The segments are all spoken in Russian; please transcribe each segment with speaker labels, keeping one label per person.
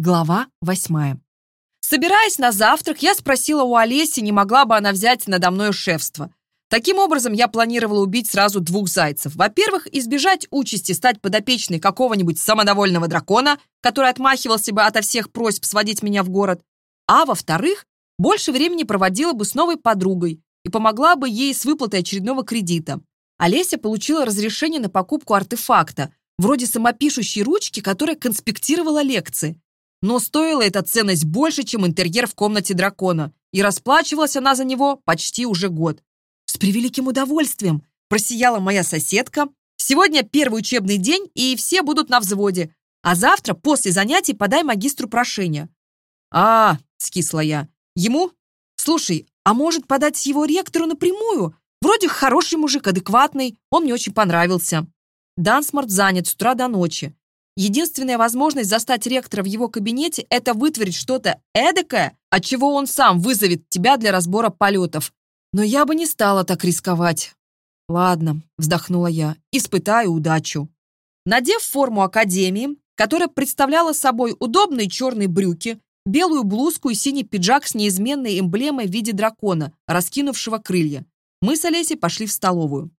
Speaker 1: Глава восьмая. Собираясь на завтрак, я спросила у Олеси, не могла бы она взять надо мной шефство. Таким образом, я планировала убить сразу двух зайцев. Во-первых, избежать участи стать подопечной какого-нибудь самодовольного дракона, который отмахивался бы ото всех просьб сводить меня в город. А во-вторых, больше времени проводила бы с новой подругой и помогла бы ей с выплатой очередного кредита. Олеся получила разрешение на покупку артефакта, вроде самопишущей ручки, которая конспектировала лекции но стоила эта ценность больше, чем интерьер в комнате дракона, и расплачивалась она за него почти уже год. «С превеликим удовольствием!» – просияла моя соседка. «Сегодня первый учебный день, и все будут на взводе, а завтра после занятий подай магистру прошение». «А, -а, скисла я, – ему? Слушай, а может подать его ректору напрямую? Вроде хороший мужик, адекватный, он мне очень понравился». Дансмарт занят с утра до ночи. Единственная возможность застать ректора в его кабинете – это вытворить что-то эдакое, от чего он сам вызовет тебя для разбора полетов. Но я бы не стала так рисковать. «Ладно», — вздохнула я, — «испытаю удачу». Надев форму академии, которая представляла собой удобные черные брюки, белую блузку и синий пиджак с неизменной эмблемой в виде дракона, раскинувшего крылья, мы с Олесей пошли в столовую.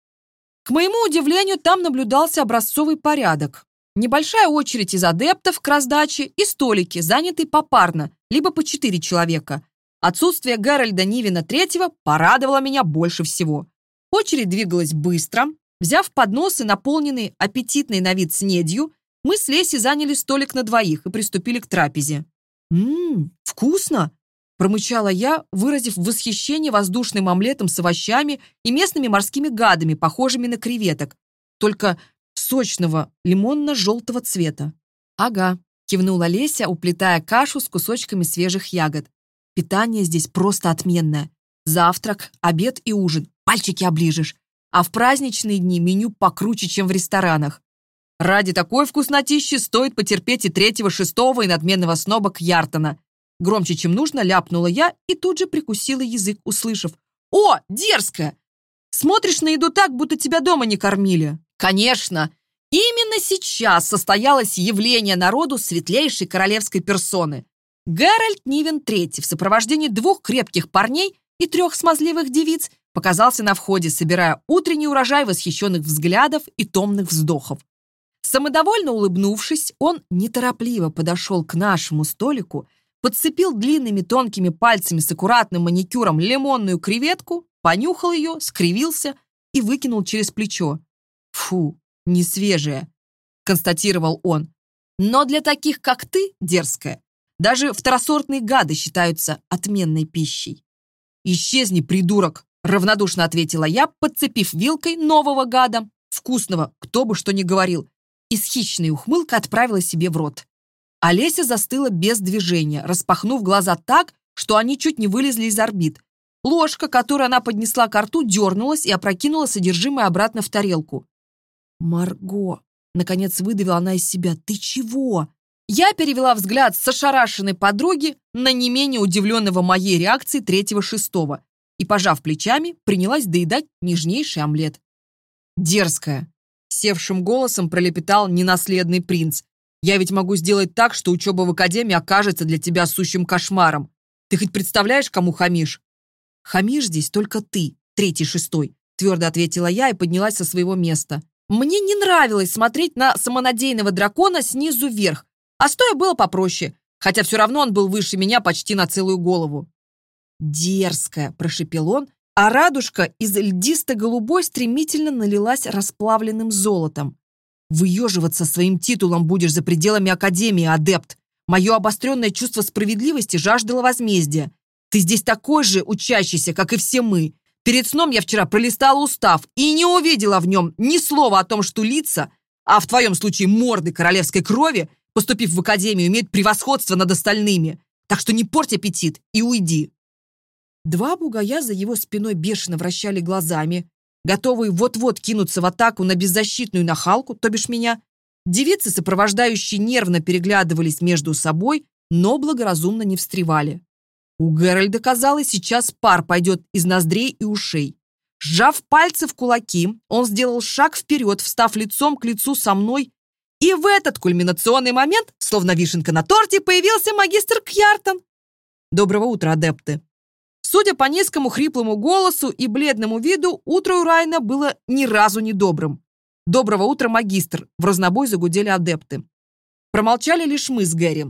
Speaker 1: К моему удивлению, там наблюдался образцовый порядок небольшая очередь из адептов к раздаче и столики, заняты попарно, либо по четыре человека. Отсутствие Геральда Нивина третьего порадовало меня больше всего. Очередь двигалась быстро. Взяв подносы, наполненные аппетитной на вид снедью, мы с Леси заняли столик на двоих и приступили к трапезе. «Ммм, вкусно!» – промычала я, выразив восхищение воздушным омлетом с овощами и местными морскими гадами, похожими на креветок. Только сочного лимонно-желтого цвета. «Ага», — кивнула Леся, уплетая кашу с кусочками свежих ягод. «Питание здесь просто отменное. Завтрак, обед и ужин. Пальчики оближешь. А в праздничные дни меню покруче, чем в ресторанах. Ради такой вкуснотищи стоит потерпеть и третьего, шестого и надменного сноба Кьяртона. Громче, чем нужно, ляпнула я и тут же прикусила язык, услышав. «О, дерзкая! Смотришь на еду так, будто тебя дома не кормили». «Конечно! Именно сейчас состоялось явление народу светлейшей королевской персоны. Геральт Нивен III в сопровождении двух крепких парней и трех смазливых девиц показался на входе, собирая утренний урожай восхищенных взглядов и томных вздохов. Самодовольно улыбнувшись, он неторопливо подошел к нашему столику, подцепил длинными тонкими пальцами с аккуратным маникюром лимонную креветку, понюхал ее, скривился и выкинул через плечо. Фу, не свежее», — констатировал он. «Но для таких, как ты, дерзкая, даже второсортные гады считаются отменной пищей». «Исчезни, придурок!» — равнодушно ответила я, подцепив вилкой нового гада, вкусного, кто бы что ни говорил, и с хищной ухмылкой отправила себе в рот. Олеся застыла без движения, распахнув глаза так, что они чуть не вылезли из орбит. Ложка, которую она поднесла к рту, дернулась и опрокинула содержимое обратно в тарелку. «Марго!» — наконец выдавила она из себя. «Ты чего?» Я перевела взгляд с ошарашенной подруги на не менее удивленного моей реакции третьего-шестого и, пожав плечами, принялась доедать нежнейший омлет. «Дерзкая!» — севшим голосом пролепетал ненаследный принц. «Я ведь могу сделать так, что учеба в академии окажется для тебя сущим кошмаром. Ты хоть представляешь, кому хамишь?» «Хамишь здесь только ты, третий-шестой», — твердо ответила я и поднялась со своего места. Мне не нравилось смотреть на самонадеянного дракона снизу вверх, а стоя было попроще, хотя все равно он был выше меня почти на целую голову. «Дерзкая!» – прошепел он, а радужка из льдисто-голубой стремительно налилась расплавленным золотом. «Выеживаться своим титулом будешь за пределами Академии, адепт! Мое обостренное чувство справедливости жаждало возмездия. Ты здесь такой же учащийся, как и все мы. Перед сном я вчера пролистала устав и не увидела в нем ни слова о том, что лица, а в твоем случае морды королевской крови, поступив в академию, имеют превосходство над остальными. Так что не порть аппетит и уйди». Два бугая за его спиной бешено вращали глазами, готовые вот-вот кинуться в атаку на беззащитную нахалку, то бишь меня. Девицы, сопровождающие, нервно переглядывались между собой, но благоразумно не встревали. У Геральда казалось, сейчас пар пойдет из ноздрей и ушей. Сжав пальцы в кулаки, он сделал шаг вперед, встав лицом к лицу со мной. И в этот кульминационный момент, словно вишенка на торте, появился магистр Кьяртон. «Доброго утра, адепты!» Судя по низкому хриплому голосу и бледному виду, утро у Райна было ни разу не добрым. «Доброго утра, магистр!» В разнобой загудели адепты. Промолчали лишь мы с Гэри.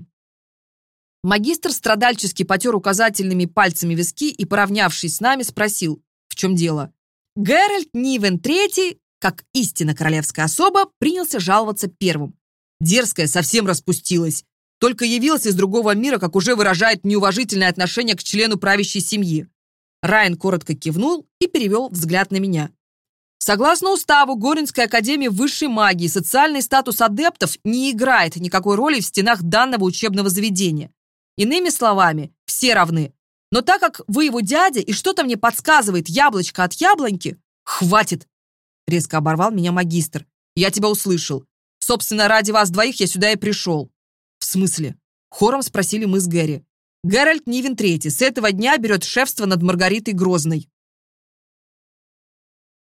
Speaker 1: Магистр страдальчески потер указательными пальцами виски и, поравнявшись с нами, спросил, в чем дело. Геральт Нивен III, как истинно королевская особа, принялся жаловаться первым. Дерзкая совсем распустилась. Только явилась из другого мира, как уже выражает неуважительное отношение к члену правящей семьи. Райан коротко кивнул и перевел взгляд на меня. Согласно уставу Горинской академии высшей магии, социальный статус адептов не играет никакой роли в стенах данного учебного заведения. Иными словами, все равны. Но так как вы его дядя, и что-то мне подсказывает яблочко от яблоньки, хватит!» Резко оборвал меня магистр. «Я тебя услышал. Собственно, ради вас двоих я сюда и пришел». «В смысле?» Хором спросили мы с Гэри. «Гэральт Нивен Третий с этого дня берет шефство над Маргаритой Грозной».